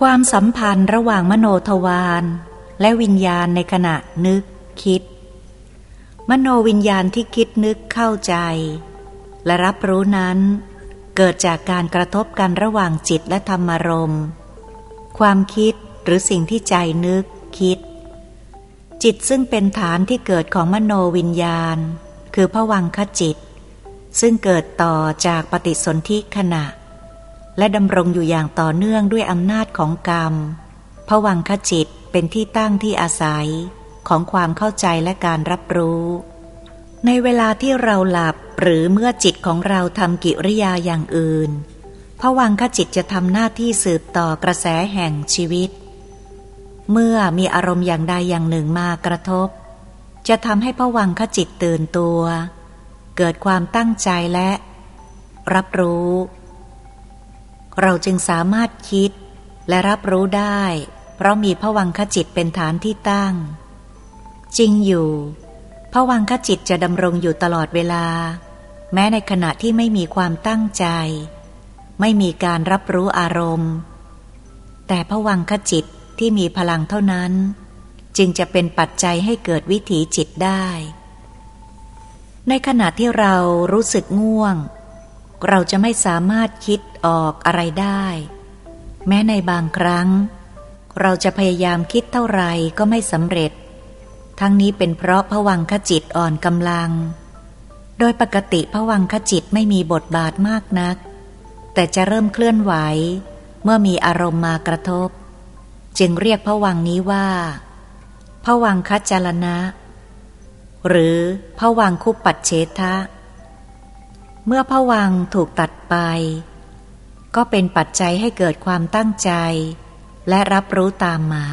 ความสัมพันธ์ระหว่างมโนทวารและวิญญาณในขณะนึกคิด มโนวิญญาณที่คิดนึกเข้าใจ และรับรู้นั้น เกิดจากการกระทบกันระหว่างจิตและธรรมารมณ์ความคิดหรือสิ่งที่ใจนึกคิด จิตซึ่งเป็นฐานที่เกิดของมโนวิญญาณ คือผวังคจิต ซึ่งเกิดต่อจากปฏิสนธิขณะ และดำรงอยู่อย่างต่อเนื่องด้วยอำนาจของกรรมผวังคจิตเป็นที่ตั้งที่อาศัยของความเข้าใจและการรับรู้ ในเวลาที่เราหลับหรือเมื่อจิตของเราทำกิริยาอย่างอื่นผวังคจิตจะทำหน้าที่สืบต่อกระแสแห่งชีวิต เมื่อมีอารมณ์อย่างใดอย่างหนึ่งมากระทบ จะทำให้ผวังคจิตตื่นตัว เกิดความตั้งใจและ รับรู้ เราจึงสามารถคิดและรับรู้ได้ เพราะมีผวังขจิตเป็นฐานที่ตั้ง จริงอยู่ผวังขจิตจะดำรงอยู่ตลอดเวลา แม้ในขณะที่ไม่มีความตั้งใจ ไม่มีการรับรู้อารมณ์ แต่ผวังขจิตที่มีพลังเท่านั้น จึงจะเป็นปัจจัยให้เกิดวิถีจิตได้ ในขณะที่เรารู้สึกง่วง เราจะไม่สามารถคิด ออกอะไรได้ แม้ในบางครั้ง เราจะพยายามคิดเท่าไรก็ไม่สำเร็จ ทั้งนี้เป็นเพราะผวังขจิตอ่อนกำลัง โดยปกติผวังขจิตไม่มีบทบาทมากนัก แต่จะเริ่มเคลื่อนไหว เมื่อมีอารมณ์มากระทบ จึงเรียกผวังนี้ว่าผวังคัจลนะหรือผวังคุปปัจเฉทะเมื่อผวังถูกตัดไป ก็เป็นปัจจัยให้เกิดความตั้งใจ และรับรู้ตามมา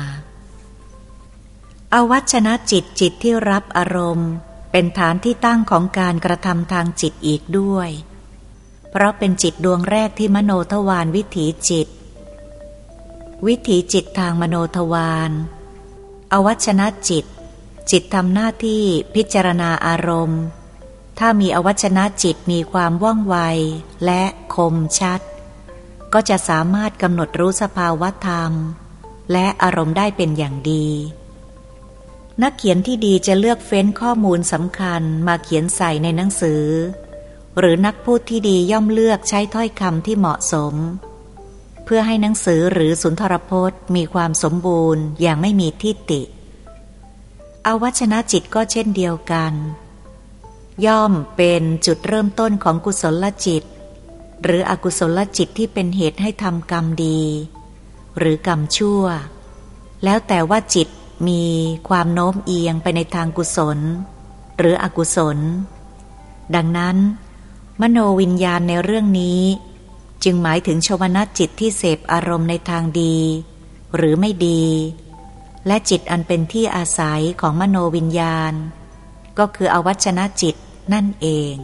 อวัชนะจิตจิตที่รับอารมณ์ เป็นฐานที่ตั้งของการกระทำทางจิตอีกด้วย เพราะเป็นจิตดวงแรกที่มโนทวารวิถีจิต วิถีจิตทางมโนทวารอวัชนะจิต จิตทำหน้าที่พิจารณาอารมณ์ ถ้ามีอวัชนะจิตมีความว่องไวและคมชัด ก็จะสามารถกำหนดรู้สภาวะธรรม และอารมณ์ได้เป็นอย่างดี นักเขียนที่ดีจะเลือกเฟ้นข้อมูลสำคัญมาเขียนใส่ในหนังสือ หรือนักพูดที่ดีย่อมเลือกใช้ถ้อยคำที่เหมาะสม เพื่อให้หนังสือหรือสุนทรพจน์ มีความสมบูรณ์อย่างไม่มีที่ติ อวัชนะจิตก็เช่นเดียวกัน ย่อมเป็นจุดเริ่มต้นของกุศลจิต หรืออกุศลจิตที่เป็นเหตุให้ทำกรรมดี หรือกรรมชั่ว แล้วแต่ว่าจิตมีความโน้มเอียงไปในทางกุศล หรืออกุศล ดังนั้น มโนวิญญาณในเรื่องนี้ จึงหมายถึงชวนาจิตที่เสพอารมณ์ในทางดี หรือไม่ดี และจิตอันเป็นที่อาศัยของมโนวิญญาณ ก็คืออวัชนะจิตนั่นเอง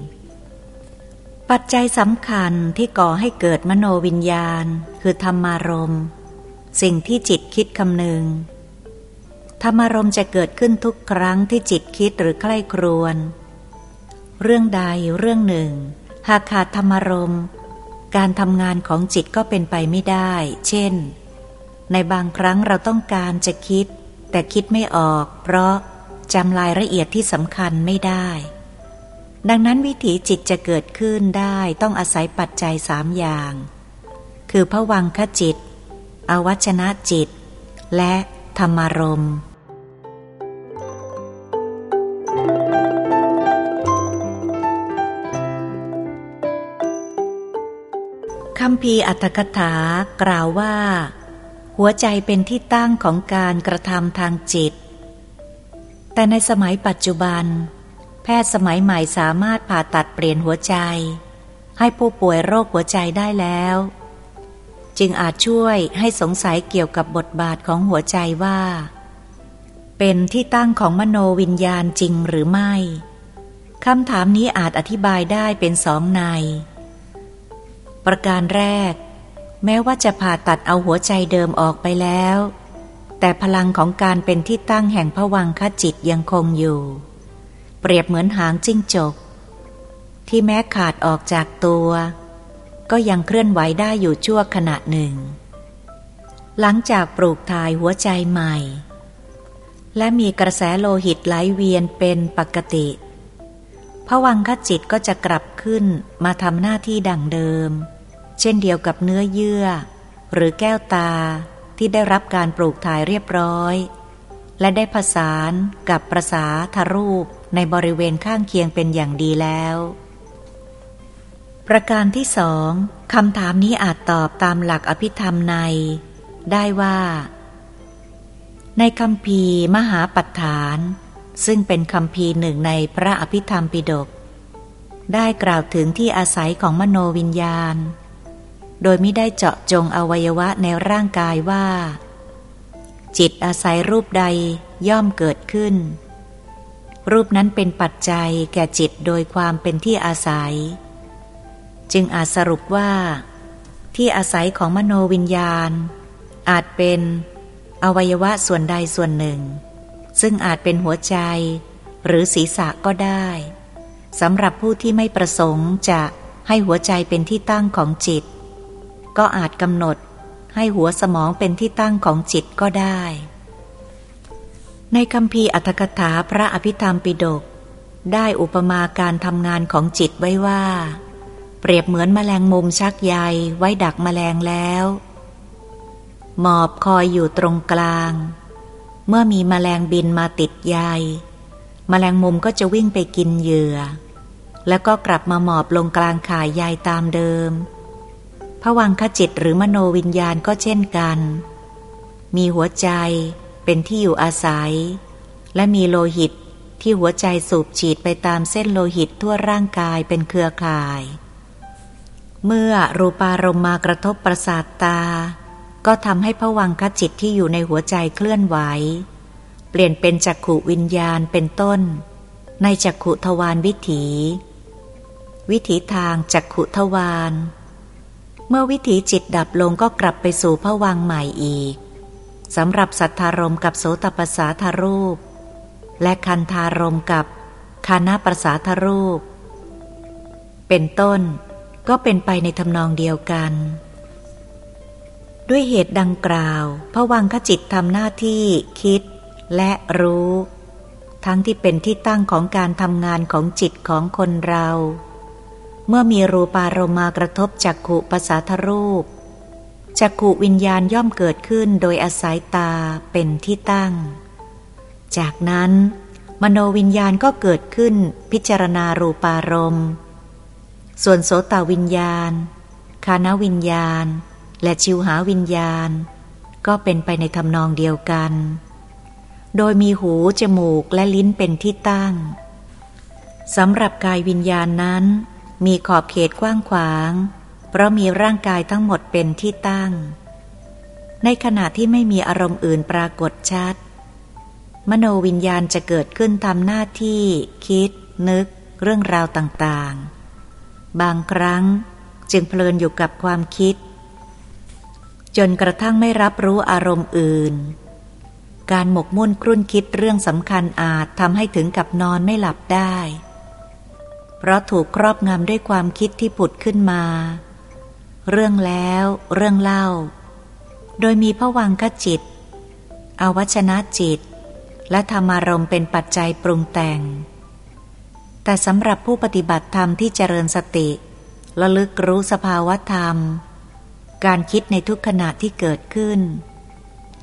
ปัจจัยสำคัญที่ก่อให้เกิดมโนวิญญาณ คือธรรมารมณ์ สิ่งที่จิตคิดคำนึง ธรรมารมณ์จะเกิดขึ้นทุกครั้งที่จิตคิดหรือใคร่ครวญเรื่องใดเรื่องหนึ่ง หากขาดธรรมารมณ์ การทำงานของจิตก็เป็นไปไม่ได้ เช่น ในบางครั้งเราต้องการจะคิด แต่คิดไม่ออก เพราะจำรายละเอียดที่สำคัญไม่ได้ ดังนั้นวิถีจิตจะเกิดขึ้นได้ต้องอาศัยปัจจัยสามอย่าง คือพวังคจิต อวัชนะจิต และธรรมารมคำพีอัตถกถากล่าวว่า หัวใจเป็นที่ตั้งของการกระทำทางจิต แต่ในสมัยปัจจุบัน พทย์สมัยใหม่สามารถผ่าตัดเปลี่ยนหัวใจ ให้ผู้ป่วยโรคหัวใจได้แล้ว จึงอาจช่วยให้สงสัยเกี่ยวกับบทบาทของหัวใจว่า เป็นที่ตั้งของมโนวิญญาณจริงหรือไม่คำถามนี้อาจอธิบายได้เป็นสองใน ประการแรก แม้ว่าจะผ่าตัดเอาหัวใจเดิมออกไปแล้ว แต่พลังของการเป็นที่ตั้งแห่งผวังคจิตยังคงอยู่ เปรียบเหมือนหางจิ้งจก ที่แม้ขาดออกจากตัว ก็ยังเคลื่อนไหวได้อยู่ชั่วขณะหนึ่ง หลังจากปลูกถ่ายหัวใจใหม่ และมีกระแสโลหิตไหลเวียนเป็นปกติผวังคจิตก็จะกลับขึ้นมาทำหน้าที่ดั่งเดิม เช่นเดียวกับเนื้อเยื่อ หรือแก้วตาที่ได้รับการปลูกถ่ายเรียบร้อย และได้ผสานกับประสาทรูป ในบริเวณข้างเคียงเป็นอย่างดีแล้ว ประการที่สองคำถามนี้อาจตอบตามหลักอภิธรรมใน ได้ว่า ในคำพีมหาปัฏฐาน ซึ่งเป็นคำพีหนึ่งในพระอภิธรรมปิฎกได้กล่าวถึงที่อาศัยของมโนวิญญาณ โดยไม่ได้เจาะจงอวัยวะในร่างกายว่า จิตอาศัยรูปใดย่อมเกิดขึ้น รูปนั้นเป็นปัจจัยแก่จิตโดยความเป็นที่อาศัย จึงอาจสรุปว่า ที่อาศัยของมโนวิญญาณ อาจเป็นอวัยวะส่วนใดส่วนหนึ่ง ซึ่งอาจเป็นหัวใจ หรือศีรษะก็ได้สำหรับผู้ที่ไม่ประสงค์จะให้หัวใจเป็นที่ตั้งของจิต ก็อาจกำหนดให้หัวสมองเป็นที่ตั้งของจิตก็ได้ ในคำพีอัตถกถาพระอภิธรรมปิฎกได้อุปมาการทำงานของจิตไว้ว่า เปรียบเหมือนมแมลงมุมชักใยไว้ดักมแมลงแล้ว หมอบคอยอยู่ตรงกลาง เมื่อมีมแมลงบินมาติดใยมแมลงมุมก็จะวิ่งไปกินเหยื่อ แล้วก็กลับมาหมอบลงกลางข่ายใยตามเดิมผวังขจิตหรือมโนวิญญาณก็เช่นกัน มีหัวใจ เป็นที่อยู่อาศัย และมีโลหิตที่หัวใจสูบฉีดไปตามเส้นโลหิตทั่วร่างกายเป็นเครือข่าย เมื่อรูปารมมากระทบประสาทตา ก็ทำให้ผวังคจิตที่อยู่ในหัวใจเคลื่อนไหว เปลี่ยนเป็นจักขุวิญญาณเป็นต้น ในจักขุทวารวิถี วิถีทางจักขุทวารเมื่อวิถีจิตดับลงก็กลับไปสู่ผวังใหม่อีก สำหรับสัทธารมกับโสตประสาทรูป และคันธารมกับคานาประสาทรูป เป็นต้นก็เป็นไปในทำนองเดียวกัน ด้วยเหตุดังกล่าวพระวังขจิตทำหน้าที่คิดและรู้ ทั้งที่เป็นที่ตั้งของการทำงานของจิตของคนเรา เมื่อมีรูปารมากระทบจักขุปัสสาทรูป จักขุวิญญาณย่อมเกิดขึ้นโดยอาศัยตาเป็นที่ตั้ง จากนั้น มโนวิญญาณก็เกิดขึ้นพิจารณารูปารมณ์ ส่วนโสตวิญญาณ คานวิญญาณ และชิวหาวิญญาณ ก็เป็นไปในทำนองเดียวกัน โดยมีหู จมูกและลิ้นเป็นที่ตั้งสำหรับกายวิญญาณนั้น มีขอบเขตกว้างขวาง เพราะมีร่างกายทั้งหมดเป็นที่ตั้ง ในขณะที่ไม่มีอารมณ์อื่นปรากฏชัด มโนวิญญาณจะเกิดขึ้นทำหน้าที่ คิด นึก เรื่องราวต่างๆ บางครั้งจึงเพลินอยู่กับความคิด จนกระทั่งไม่รับรู้อารมณ์อื่น การหมกมุ่นครุ่นคิดเรื่องสำคัญอาจทำให้ถึงกับนอนไม่หลับได้ เพราะถูกครอบงำด้วยความคิดที่ผุดขึ้นมา เรื่องแล้วเรื่องเล่า โดยมีผวังคจิต อวัชนะจิต และธรรมารมเป็นปัจจัยปรุงแต่ง แต่สำหรับผู้ปฏิบัติธรรมที่เจริญสติระลึกรู้สภาวธรรม การคิดในทุกขณะที่เกิดขึ้น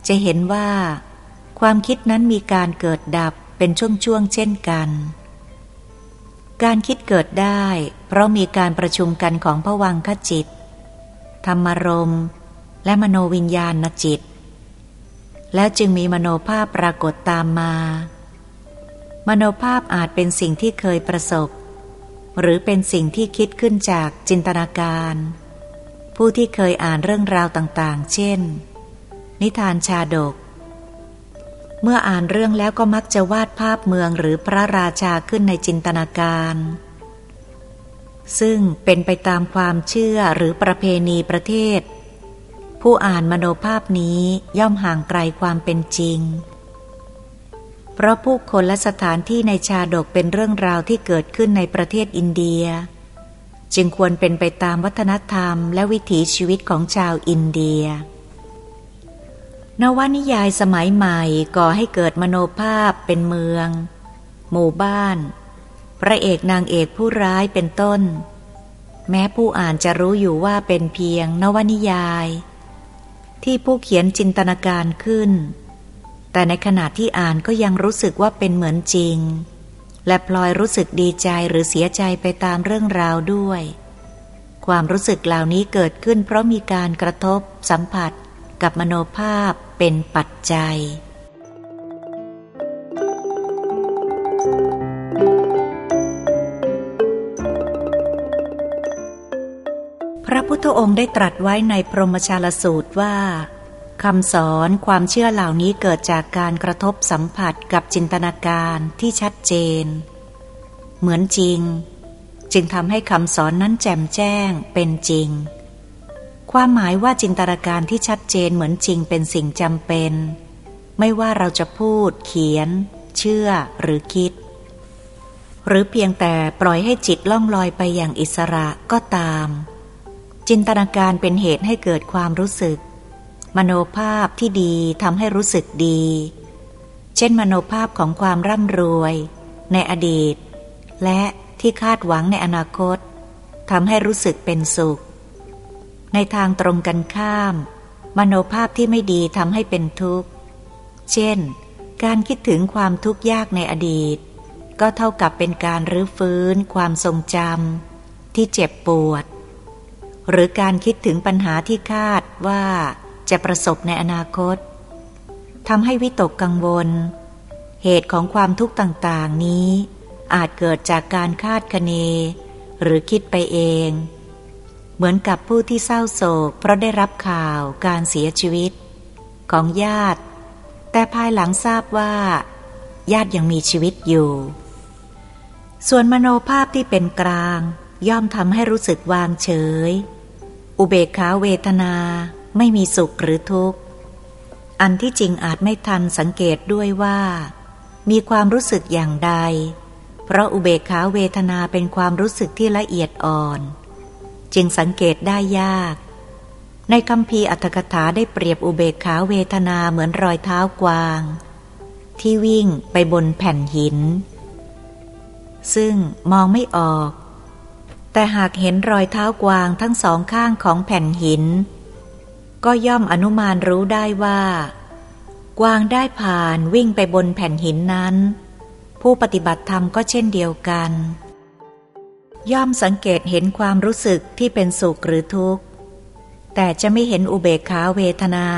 จะเห็นว่า ความคิดนั้นมีการเกิดดับเป็นช่วงๆเช่นกัน การคิดเกิดได้ เพราะมีการประชุมกันของผวังคจิต ธรรมรม และมโนวิญญาณจิต แล้วจึงมีมโนภาพปรากฏตามมา มโนภาพอาจเป็นสิ่งที่เคยประสบ หรือเป็นสิ่งที่คิดขึ้นจากจินตนาการ ผู้ที่เคยอ่านเรื่องราวต่างๆ เช่น นิทานชาดก เมื่ออ่านเรื่องแล้วก็มักจะวาดภาพเมืองหรือพระราชาขึ้นในจินตนาการ ซึ่งเป็นไปตามความเชื่อหรือประเพณีประเทศ ผู้อ่านมโนภาพนี้ย่อมห่างไกลความเป็นจริง เพราะผู้คนและสถานที่ในชาดกเป็นเรื่องราวที่เกิดขึ้นในประเทศอินเดีย จึงควรเป็นไปตามวัฒนธรรมและวิถีชีวิตของชาวอินเดีย นวนิยายสมัยใหม่ก่อให้เกิดมโนภาพเป็นเมือง หมู่บ้าน ระเอกนางเอกผู้ร้ายเป็นต้น แม้ผู้อ่านจะรู้อยู่ว่าเป็นเพียงนวนิยาย ที่ผู้เขียนจินตนาการขึ้น แต่ในขณะที่อ่านก็ยังรู้สึกว่าเป็นเหมือนจริง และพลอยรู้สึกดีใจหรือเสียใจไปตามเรื่องราวด้วย ความรู้สึกเหล่านี้เกิดขึ้นเพราะมีการกระทบสัมผัสกับมโนภาพเป็นปัจจัย ธองค์ได้ตรัสไว้ในพรหมชาลสูตรว่าคำสอนความเชื่อเหล่านี้เกิดจากการกระทบสัมผัสกับจินตนาการที่ชัดเจน เหมือนจริง จึงทำให้คำสอนนั้นแจ่มแจ้งเป็นจริง ความหมายว่าจินตนาการที่ชัดเจนเหมือนจริงเป็นสิ่งจำเป็น ไม่ว่าเราจะพูด เขียน เชื่อหรือคิด หรือเพียงแต่ปล่อยให้จิตล่องลอยไปอย่างอิสระก็ตาม จินตนาการเป็นเหตุให้เกิดความรู้สึก มโนภาพที่ดีทำให้รู้สึกดี เช่น มโนภาพของความร่ำรวย ในอดีต และที่คาดหวังในอนาคตทำให้รู้สึกเป็นสุข ในทางตรงกันข้าม มโนภาพที่ไม่ดีทำให้เป็นทุกข์ เช่น การคิดถึงความทุกข์ยากในอดีต ก็เท่ากับเป็นการรื้อฟื้นความทรงจำที่เจ็บปวด หรือการคิดถึงปัญหาที่คาดว่าจะประสบในอนาคตทำให้วิตกกังวล เหตุของความทุกข์ต่างๆนี้ อาจเกิดจากการคาดคะเน หรือคิดไปเอง เหมือนกับผู้ที่เศร้าโศก เพราะได้รับข่าวการเสียชีวิต ของญาติ แต่ภายหลังทราบว่า ญาติยังมีชีวิตอยู่ ส่วนมโนภาพที่เป็นกลางย่อมทำให้รู้สึกวางเฉย อุเบกขาเวทนาไม่มีสุขหรือทุกข์ อันที่จริงอาจไม่ทันสังเกตด้วยว่า มีความรู้สึกอย่างใด เพราะอุเบกขาเวทนาเป็นความรู้สึกที่ละเอียดอ่อน จึงสังเกตได้ยาก ในคำพีอัตถกถาได้เปรียบอุเบกขาเวทนาเหมือนรอยเท้ากวาง ที่วิ่งไปบนแผ่นหิน ซึ่งมองไม่ออก แต่หากเห็นรอยเท้ากวางทั้งสองข้างของแผ่นหิน ก็ย่อมอนุมานรู้ได้ว่า กวางได้ผ่านวิ่งไปบนแผ่นหินนั้น ผู้ปฏิบัติธรรมก็เช่นเดียวกัน ย่อมสังเกตเห็นความรู้สึกที่เป็นสุขหรือทุกข์ แต่จะไม่เห็นอุเบกขาเวทนา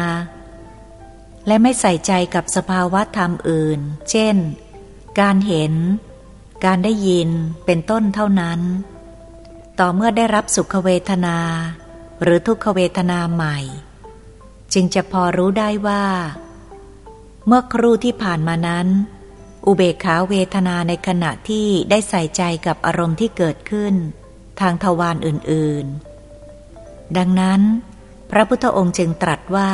และไม่ใส่ใจกับสภาวะธรรมอื่น เช่น การเห็น การได้ยินเป็นต้นเท่านั้น ต่อเมื่อได้รับสุขเวทนา หรือทุกขเวทนาใหม่ จึงจะพอรู้ได้ว่า เมื่อครู่ที่ผ่านมานั้น อุเบกขาเวทนาในขณะที่ได้ใส่ใจกับอารมณ์ที่เกิดขึ้น ทางทวารอื่นๆ ดังนั้น พระพุทธองค์จึงตรัสว่า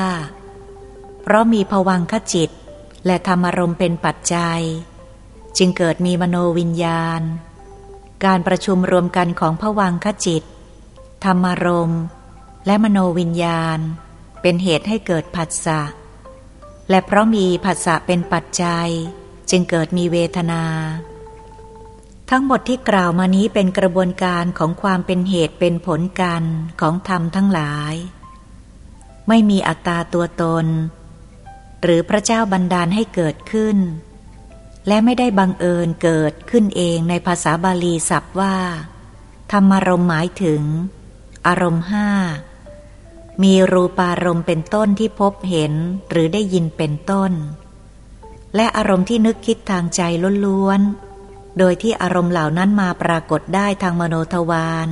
เพราะมีภวังคจิต และธรรมารมณ์เป็นปัจจัย จึงเกิดมีมโนวิญญาณ การประชุมรวมกันของภวังคจิต ธรรมารมณ์และมโนวิญญาณ เป็นเหตุให้เกิดผัสสะ และเพราะมีผัสสะเป็นปัจจัย จึงเกิดมีเวทนา ทั้งหมดที่กล่าวมานี้เป็นกระบวนการของความเป็นเหตุเป็นผลกันของธรรมทั้งหลาย ไม่มีอัตตาตัวตน หรือพระเจ้าบันดาลให้เกิดขึ้น และไม่ได้บังเอิญเกิดขึ้นเองในภาษาบาลีศัพท์ว่า ธรรมารมหมายถึง อารมณ์ห้า มีรูปารมณ์เป็นต้นที่พบเห็นหรือได้ยินเป็นต้น และอารมณ์ที่นึกคิดทางใจล้วนๆ โดยที่อารมณ์เหล่านั้นมาปรากฏได้ทางมโนทวาร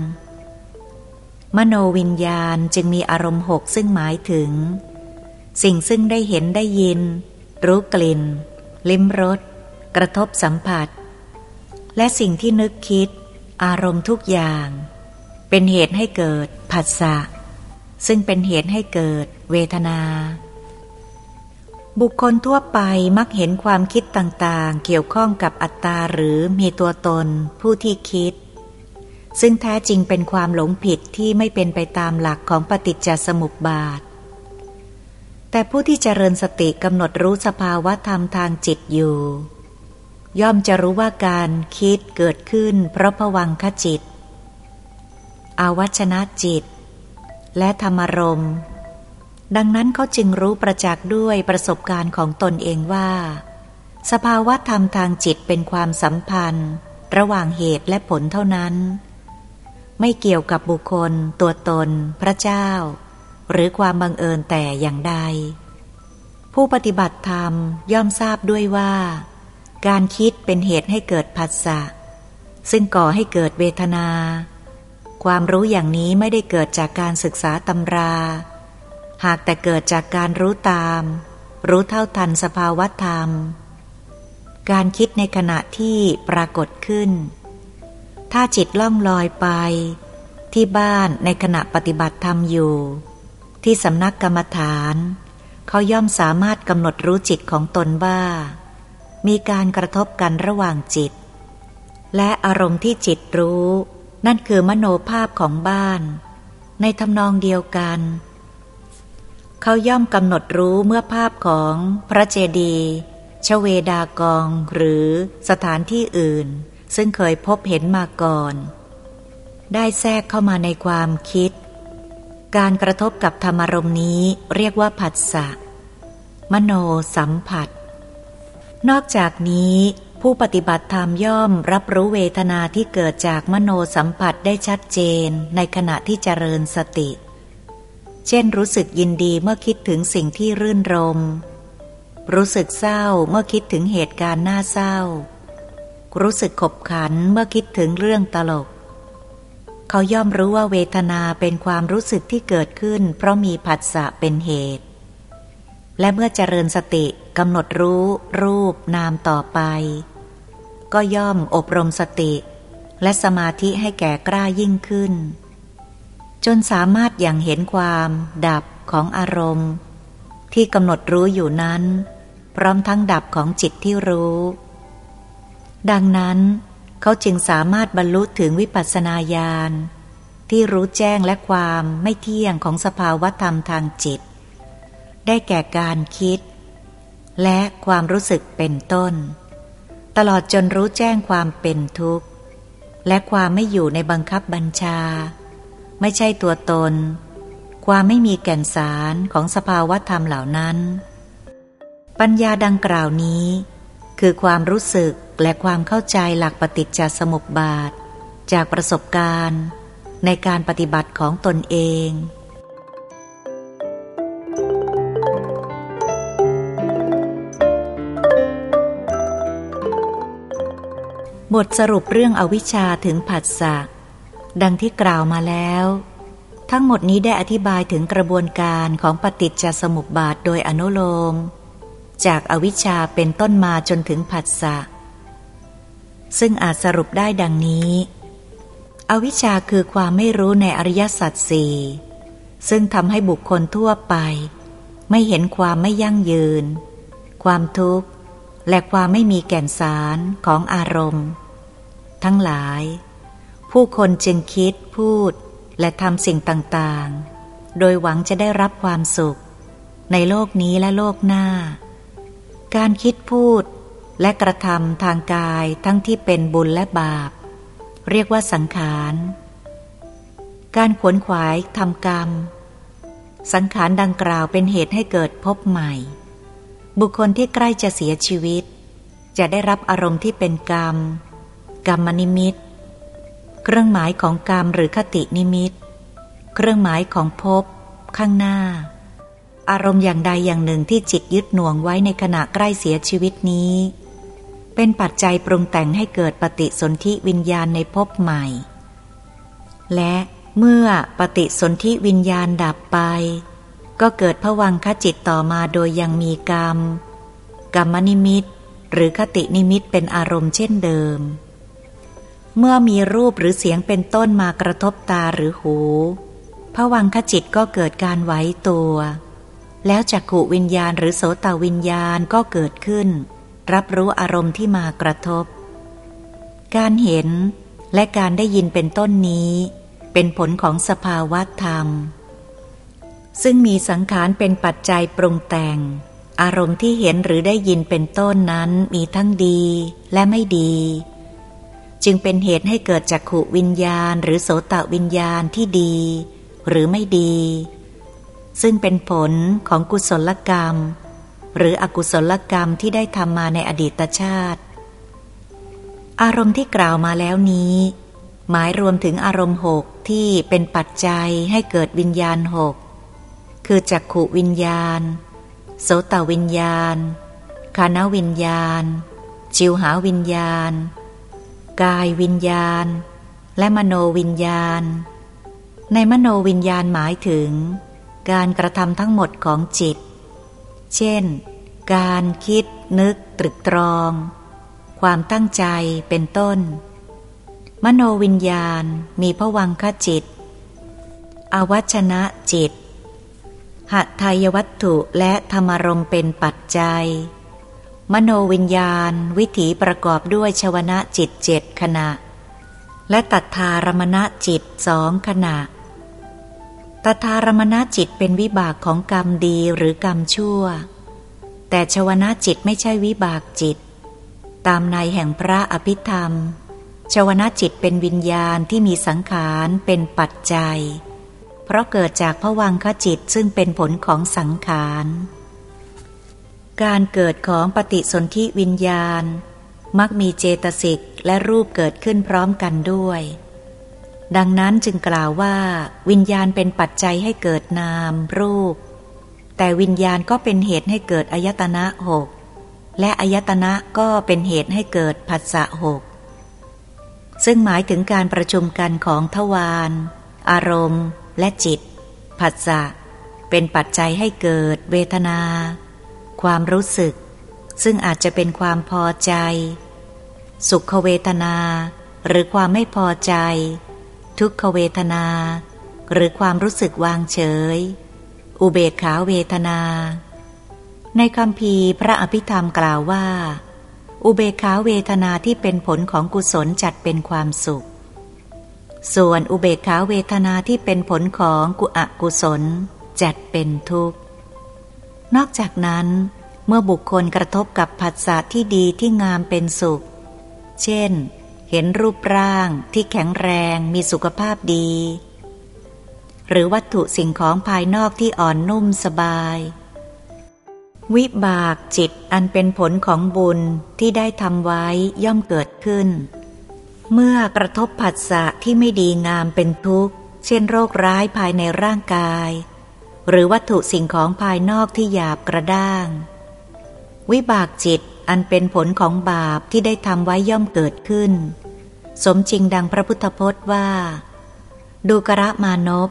มโนวิญญาณจึงมีอารมณ์หกซึ่งหมายถึง สิ่งซึ่งได้เห็นได้ยิน รู้กลิ่น ลิ้มรส กระทบสัมผัส และสิ่งที่นึกคิด อารมณ์ทุกอย่าง เป็นเหตุให้เกิดผัสสะซึ่งเป็นเหตุให้เกิดเวทนา บุคคลทั่วไปมักเห็นความคิดต่างๆ เกี่ยวข้องกับอัตตาหรือมีตัวตนผู้ที่คิด ซึ่งแท้จริงเป็นความหลงผิดที่ไม่เป็นไปตามหลักของปฏิจจสมุปบาท แต่ผู้ที่เจริญสติกำหนดรู้สภาวะธรรมทางจิตอยู่ ย่อมจะรู้ว่าการคิดเกิดขึ้น เพราะผวังขจิต อาวัชนะจิต และธรรมรม ดังนั้นเขาจึงรู้ประจักษ์ด้วยประสบการณ์ของตนเองว่า สภาวะธรรมทางจิตเป็นความสัมพันธ์ ระหว่างเหตุและผลเท่านั้น ไม่เกี่ยวกับบุคคล ตัวตน พระเจ้า หรือความบังเอิญแต่อย่างใด ผู้ปฏิบัติธรรมย่อมทราบด้วยว่า การคิดเป็นเหตุให้เกิดผัสสะซึ่งก่อให้เกิดเวทนา ความรู้อย่างนี้ไม่ได้เกิดจากการศึกษาตำรา หากแต่เกิดจากการรู้ตาม รู้เท่าทันสภาวธรรม การคิดในขณะที่ปรากฏขึ้น ถ้าจิตล่องลอยไป ที่บ้านในขณะปฏิบัติธรรมอยู่ ที่สำนักกรรมฐาน เขาย่อมสามารถกำหนดรู้จิตของตนว่า มีการกระทบกันระหว่างจิต และอารมณ์ที่จิตรู้ นั่นคือมโนภาพของบ้าน ในทำนองเดียวกัน เขาย่อมกำหนดรู้เมื่อภาพของพระเจดีย์ชเวดากองหรือสถานที่อื่น ซึ่งเคยพบเห็นมาก่อน ได้แทรกเข้ามาในความคิด การกระทบกับธรรมรมนี้เรียกว่าผัสสะมโนสัมผัส นอกจากนี้ผู้ปฏิบัติธรรมย่อมรับรู้เวทนาที่เกิดจากมโนสัมผัสได้ชัดเจนในขณะที่เจริญสติ เช่นรู้สึกยินดีเมื่อคิดถึงสิ่งที่รื่นรม รู้สึกเศร้าเมื่อคิดถึงเหตุการณ์น่าเศร้า รู้สึกขบขันเมื่อคิดถึงเรื่องตลก เขาย่อมรู้ว่าเวทนาเป็นความรู้สึกที่เกิดขึ้น เพราะมีผัสสะเป็นเหตุ และเมื่อเจริญสติกำหนดรู้รูปนามต่อไป ก็ย่อมอบรมสติ และสมาธิให้แก่กล้ายิ่งขึ้น จนสามารถอย่างเห็นความ ดับของอารมณ์ ที่กำหนดรู้อยู่นั้น พร้อมทั้งดับของจิตที่รู้ ดังนั้น เขาจึงสามารถบรรลุถึงวิปัสสนาญาณที่รู้แจ้งและความไม่เที่ยงของสภาวธรรมทางจิต ได้แก่การคิด และความรู้สึกเป็นต้น ตลอดจนรู้แจ้งความเป็นทุกข์ และความไม่อยู่ในบังคับบัญชา ไม่ใช่ตัวตน ความไม่มีแก่นสารของสภาวธรรมเหล่านั้น ปัญญาดังกล่าวนี้ คือความรู้สึกและความเข้าใจหลักปฏิจจสมุปบาท จากประสบการณ์ในการปฏิบัติของตนเอง บทสรุปเรื่องอวิชชาถึงผัสสะดังที่กล่าวมาแล้ว ทั้งหมดนี้ได้อธิบายถึงกระบวนการของปฏิจจสมุปบาทโดยอนุโลม จากอวิชชาเป็นต้นมาจนถึงผัสสะซึ่งอาจสรุปได้ดังนี้ อวิชชาคือความไม่รู้ในอริยสัจสี่ซึ่งทำให้บุคคลทั่วไป ไม่เห็นความไม่ยั่งยืน ความทุกข์ และความไม่มีแก่นสารของอารมณ์ ทั้งหลาย ผู้คนจึงคิดพูดและทำสิ่งต่างๆ โดยหวังจะได้รับความสุข ในโลกนี้และโลกหน้า การคิดพูดและกระทำทางกายทั้งที่เป็นบุญและบาป เรียกว่าสังขารการขวนขวายทำกรรม สังขารดังกล่าวเป็นเหตุให้เกิดพบใหม่ บุคคลที่ใกล้จะเสียชีวิต จะได้รับอารมณ์ที่เป็นกรรม กรรมนิมิต เครื่องหมายของกรรมหรือคตินิมิต เครื่องหมายของภพข้างหน้า อารมณ์อย่างใดอย่างหนึ่งที่จิตยึดหน่วงไว้ในขณะใกล้เสียชีวิตนี้ เป็นปัจจัยปรุงแต่งให้เกิดปฏิสนธิวิญญาณในภพใหม่ และเมื่อปฏิสนธิวิญญาณดับไป ก็เกิดผวังคจิตต่อมาโดยยังมีกรรม กรรมนิมิต หรือคตินิมิตเป็นอารมณ์เช่นเดิม เมื่อมีรูปหรือเสียงเป็นต้นมากระทบตาหรือหูผวังคจิตก็เกิดการไหวตัว แล้วจักขุวิญญาณหรือโสตวิญญาณก็เกิดขึ้น รับรู้อารมณ์ที่มากระทบ การเห็นและการได้ยินเป็นต้นนี้ เป็นผลของสภาวะธรรม ซึ่งมีสังขารเป็นปัจจัยปรุงแต่ง อารมณ์ที่เห็นหรือได้ยินเป็นต้นนั้นมีทั้งดีและไม่ดี จึงเป็นเหตุให้เกิดจักขุวิญญาณ หรือโสตวิญญาณที่ดี หรือไม่ดี ซึ่งเป็นผลของกุศลกรรม หรืออกุศลกรรมที่ได้ทำมาในอดีตชาติ อารมณ์ที่กล่าวมาแล้วนี้ หมายรวมถึงอารมณ์หกที่เป็นปัจจัยให้เกิดวิญญาณหกคือจักขุวิญญาณ โสตวิญญาณคานวิญญาณ จิวหาวิญญาณ กายวิญญาณ และมโนวิญญาณ ในมโนวิญญาณหมายถึง การกระทำทั้งหมดของจิต เช่น การคิด นึก ตรึกตรอง ความตั้งใจเป็นต้น มโนวิญญาณมีพวังคจิต อวัชนะจิตหัตถยวัตถุและธรรมรมเป็นปัจจัย มโนวิญญาณ วิถีประกอบด้วยชวนะจิตเจ็ดขณะ และตัทธารมณจิตสองขณะ ตัทธารมณจิตเป็นวิบากของกรรมดีหรือกรรมชั่ว แต่ชวนะจิตไม่ใช่วิบากจิต ตามในแห่งพระอภิธรรม ชวนะจิตเป็นวิญญาณที่มีสังขารเป็นปัจจัย เพราะเกิดจากผวังขจิตซึ่งเป็นผลของสังขาร การเกิดของปฏิสนธิวิญญาณ มักมีเจตสิกและรูปเกิดขึ้นพร้อมกันด้วย ดังนั้นจึงกล่าวว่า วิญญาณเป็นปัจจัยให้เกิดนาม รูป แต่วิญญาณก็เป็นเหตุให้เกิดอายตนะหกและอายตนะก็เป็นเหตุให้เกิดผัสสะหกซึ่งหมายถึงการประชุมกันของทวารอารมณ์ และจิต ผัสสะเป็นปัจจัยให้เกิดเวทนา ความรู้สึก ซึ่งอาจจะเป็นความพอใจ สุขเวทนา หรือความไม่พอใจ ทุกขเวทนา หรือความรู้สึกวางเฉย อุเบกขาเวทนา ในคำพีพระอภิธรรมกล่าวว่า อุเบกขาเวทนาที่เป็นผลของกุศลจัดเป็นความสุข ส่วนอุเบกขาเวทนาที่เป็นผลของกุอกุศลจัดเป็นทุกข์ นอกจากนั้น เมื่อบุคคลกระทบกับผัสสะที่ดีที่งามเป็นสุข เช่น เห็นรูปร่างที่แข็งแรงมีสุขภาพดี หรือวัตถุสิ่งของภายนอกที่อ่อนนุ่มสบาย วิบากจิตอันเป็นผลของบุญที่ได้ทำไว้ย่อมเกิดขึ้น เมื่อกระทบผัสสะที่ไม่ดีงามเป็นทุกข์ เช่นโรคร้ายภายในร่างกาย หรือวัตถุสิ่งของภายนอกที่หยาบกระด้าง วิบากจิตอันเป็นผลของบาปที่ได้ทำไว้ย่อมเกิดขึ้น สมจริงดังพระพุทธพจน์ว่า ดูกระมานพ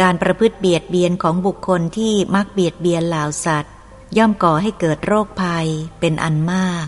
การประพฤติเบียดเบียนของบุคคลที่มักเบียดเบียนเหล่าสัตว์ ย่อมก่อให้เกิดโรคภัยเป็นอันมาก